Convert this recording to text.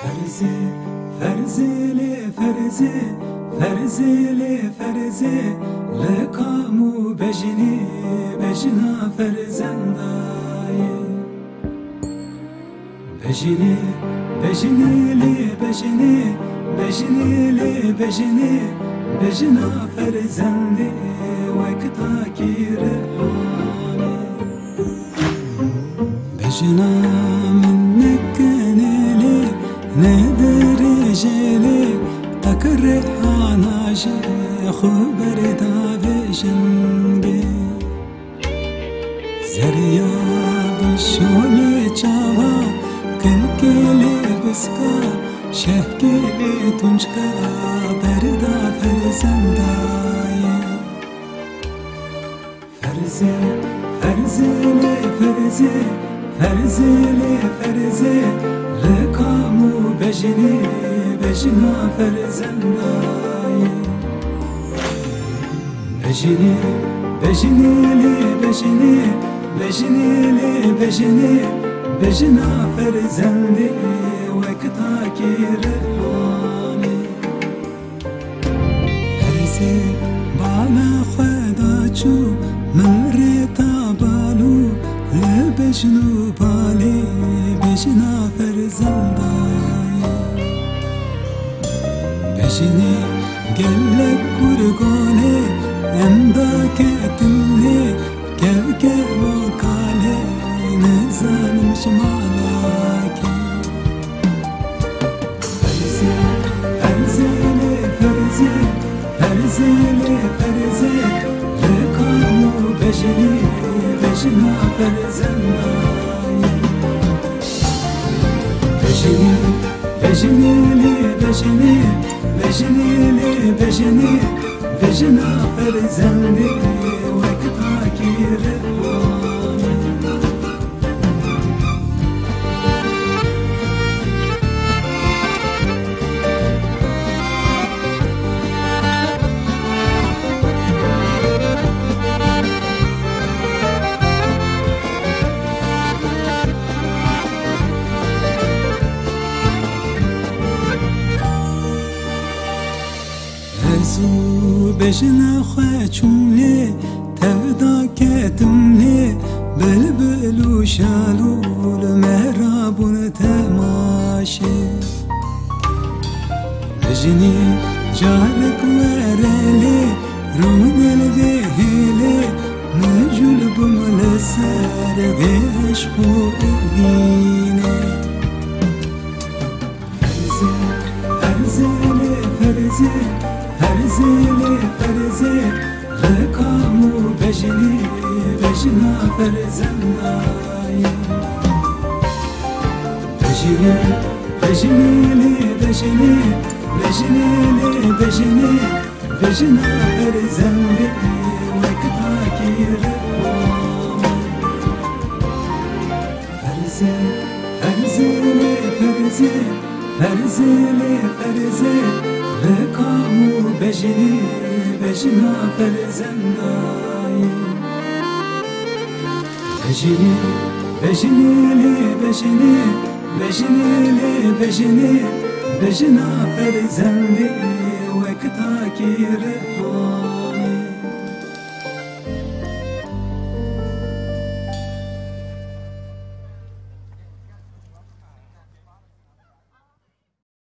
Ferzi, ferzili, ferzi, ferzili, ferzi, le kamu bejini, bejina ferzendayı. Bejini, bejinili, bejini, bejinili, bejini, bejini بجنا فرزندي وقتا كي بجنا منك نيلي نادر جيلي تكر حناجي خبر دا بجنبي زريا بشولي جاوا كل بسكار شهكلي تنشكا بردا فرزنداي فرزي فرزي لي فرزي فرزي لي فرزي لقامو بجني بجنا فرزنداي بجني بجني لي بجني بجني لي بجني بجنا فرزندي وقتاكي رحاني فرزي بالا خداچو من ريتا بالو لبجنو بالي بجنا فرزنداي بجني قلب قرقوني امدا كتمني كوكب وكالي نزال مش مالاكي بجني بجنا فرزناي بجني بجني لي بجني بجني لي بجني بجنا فرزندي وقتاكي رحماني ازو بجنا خواچوني تغدا كتمني بلبل وشالو المهراب تماشي بجني جارك ورالي فرزي لقامو بجني بجنا فرزناي بجني بجني لي بجني بجني لي بجني بجنا فرزندي وقتاكي رحماني فرزي فرزي لي فرزي فرزي لي فرزي لقامو بجني بجنا فرزنداي بجني بجني لي بجني بجني لي بجني بجنا فرزندي وقتاكي رحماني